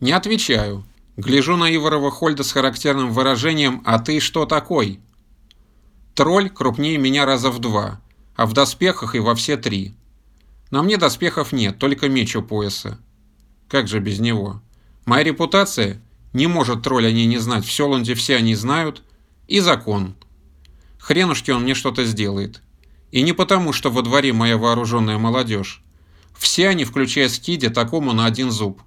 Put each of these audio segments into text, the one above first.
Не отвечаю. Гляжу на Иворова Хольда с характерным выражением «А ты что такой?» Тролль крупнее меня раза в два, а в доспехах и во все три. На мне доспехов нет, только меч у пояса. Как же без него? Моя репутация? Не может тролль о ней не знать, в Селанде все они знают. И закон. Хренушки он мне что-то сделает. И не потому, что во дворе моя вооруженная молодежь. Все они, включая Скиди, такому на один зуб.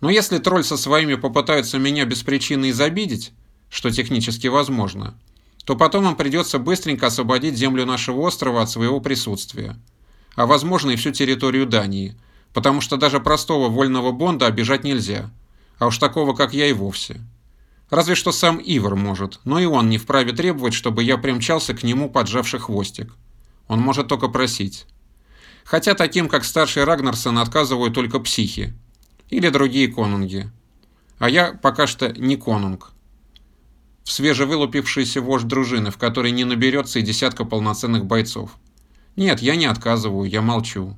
Но если тролль со своими попытаются меня без причины изобидеть, что технически возможно, то потом им придется быстренько освободить землю нашего острова от своего присутствия а возможно и всю территорию Дании, потому что даже простого вольного Бонда обижать нельзя, а уж такого, как я, и вовсе. Разве что сам Ивар может, но и он не вправе требовать, чтобы я примчался к нему, поджавший хвостик. Он может только просить. Хотя таким, как старший Рагнарсон, отказывают только психи. Или другие конунги. А я пока что не конунг. В свежевылупившийся вождь дружины, в которой не наберется и десятка полноценных бойцов. Нет, я не отказываю, я молчу.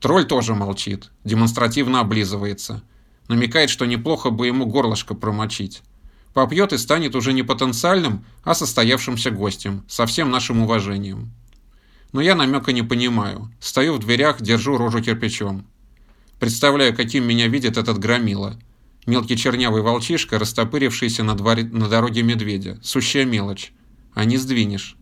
Тролль тоже молчит, демонстративно облизывается. Намекает, что неплохо бы ему горлышко промочить. Попьет и станет уже не потенциальным, а состоявшимся гостем, со всем нашим уважением. Но я намека не понимаю. Стою в дверях, держу рожу кирпичом. Представляю, каким меня видит этот громила. Мелкий чернявый волчишка, растопырившийся на, дворе, на дороге медведя. Сущая мелочь. А не сдвинешь.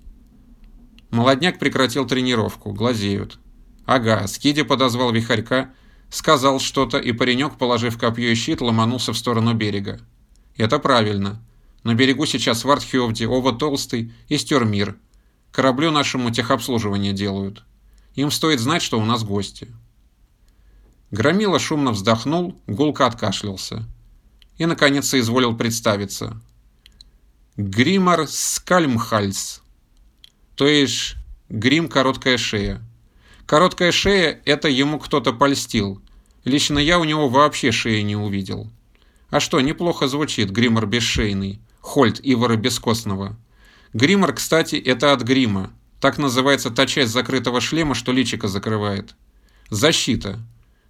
Молодняк прекратил тренировку, глазеют. Ага, Скиди подозвал вихарька, сказал что-то, и паренек, положив копье и щит, ломанулся в сторону берега. Это правильно. На берегу сейчас Вартхевди, Ова Толстый и Стермир. Кораблю нашему техобслуживание делают. Им стоит знать, что у нас гости. Громила шумно вздохнул, гулко откашлялся. И, наконец, соизволил представиться. Гримар Скальмхальс. То есть грим короткая шея. Короткая шея – это ему кто-то польстил. Лично я у него вообще шеи не увидел. А что, неплохо звучит гримор бесшейный. Хольт Ивара Бескостного. Гримор, кстати, это от грима. Так называется та часть закрытого шлема, что личико закрывает. Защита.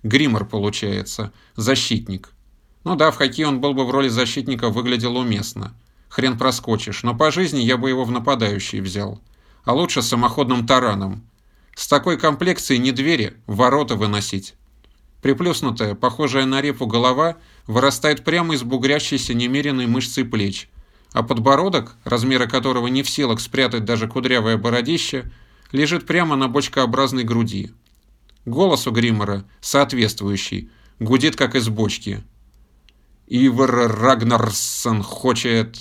Гримор получается. Защитник. Ну да, в хоккее он был бы в роли защитника выглядел уместно. Хрен проскочишь, но по жизни я бы его в нападающий взял а лучше самоходным тараном. С такой комплекцией не двери, ворота выносить. Приплюснутая, похожая на репу голова, вырастает прямо из бугрящейся немеренной мышцы плеч, а подбородок, размеры которого не в силах спрятать даже кудрявое бородище, лежит прямо на бочкообразной груди. Голос у Гриммера соответствующий, гудит как из бочки. «Ивар Рагнарсон хочет...»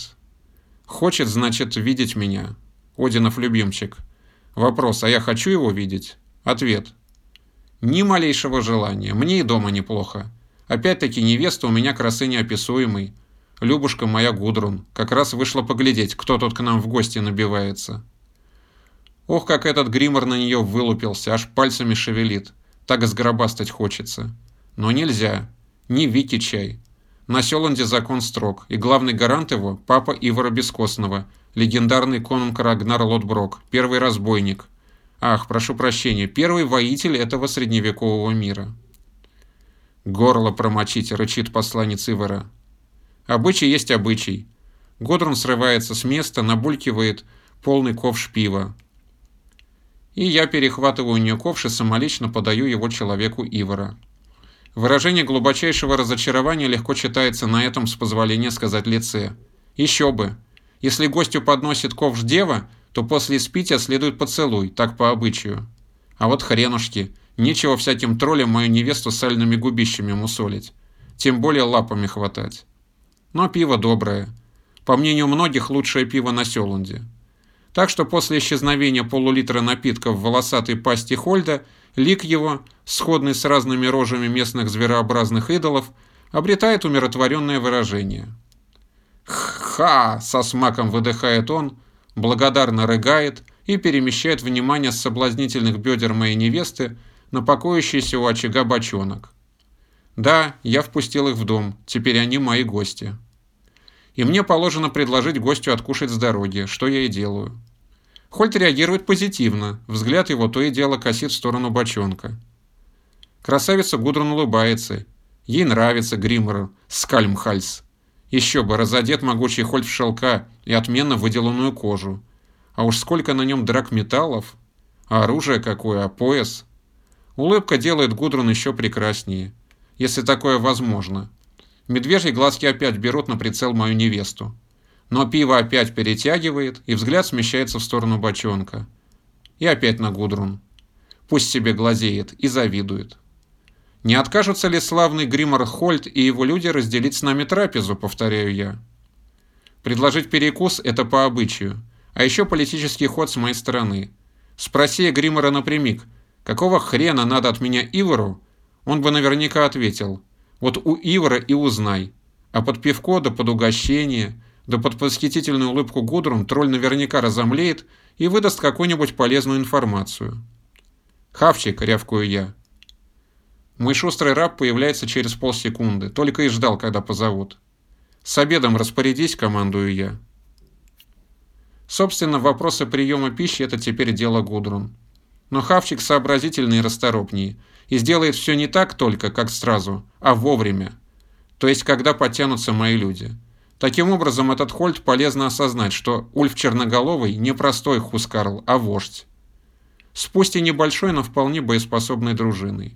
«Хочет, значит, видеть меня. Одинов любимчик. Вопрос, а я хочу его видеть? Ответ. Ни малейшего желания. Мне и дома неплохо. Опять-таки невеста у меня красы неописуемой. Любушка моя Гудрун. Как раз вышла поглядеть, кто тут к нам в гости набивается. Ох, как этот гримор на нее вылупился, аж пальцами шевелит. Так сгробастать хочется. Но нельзя. Не Вики чай. На Селанде закон строг, и главный гарант его – папа Ивара Бескостного – легендарный конунг Рагнар Лотброк, первый разбойник. Ах, прошу прощения, первый воитель этого средневекового мира. Горло промочить, рычит посланец Ивара. Обычай есть обычай. Годрун срывается с места, набулькивает полный ковш пива. И я перехватываю у нее ковш и самолично подаю его человеку Ивара. Выражение глубочайшего разочарования легко читается на этом, с позволения сказать, лице. Еще бы. Если гостю подносит ковш дева, то после испития следует поцелуй, так по обычаю. А вот хренушки, нечего всяким троллям мою невесту сальными губищами мусолить. Тем более лапами хватать. Но пиво доброе. По мнению многих, лучшее пиво на Селунде. Так что после исчезновения полулитра напитка в волосатой пасти Хольда, лик его, сходный с разными рожами местных зверообразных идолов, обретает умиротворенное выражение – «Ха!» – со смаком выдыхает он, благодарно рыгает и перемещает внимание с соблазнительных бедер моей невесты на покоящийся у очага бочонок. Да, я впустил их в дом, теперь они мои гости. И мне положено предложить гостю откушать с дороги, что я и делаю. Хольт реагирует позитивно, взгляд его то и дело косит в сторону бочонка. Красавица Гудрун улыбается Ей нравится Гриммер Скальмхальс. Еще бы, разодет могучий Хольд в шелка и отменно выделанную кожу. А уж сколько на нем драгметаллов. А оружие какое, а пояс. Улыбка делает Гудрун еще прекраснее. Если такое возможно. Медвежьи глазки опять берут на прицел мою невесту. Но пиво опять перетягивает, и взгляд смещается в сторону бочонка. И опять на Гудрун. Пусть себе глазеет и завидует. Не откажутся ли славный Гриммор Хольт и его люди разделить с нами трапезу, повторяю я. Предложить перекус – это по обычаю, а еще политический ход с моей стороны. Спроси Гриммора напрямик, какого хрена надо от меня Ивору, он бы наверняка ответил, вот у Ивара и узнай, а под пивко да под угощение, да под восхитительную улыбку Гудрун тролль наверняка разомлеет и выдаст какую-нибудь полезную информацию. «Хавчик», — рявкую я. Мой шустрый раб появляется через полсекунды, только и ждал, когда позовут. «С обедом распорядись», — командую я. Собственно, вопросы приема пищи – это теперь дело Гудрун. Но Хавчик сообразительный и расторопнее, и сделает все не так только, как сразу, а вовремя. То есть, когда подтянутся мои люди. Таким образом, этот Хольт полезно осознать, что Ульф Черноголовый не простой Хускарл, а вождь. С пусть и небольшой, но вполне боеспособной дружиной.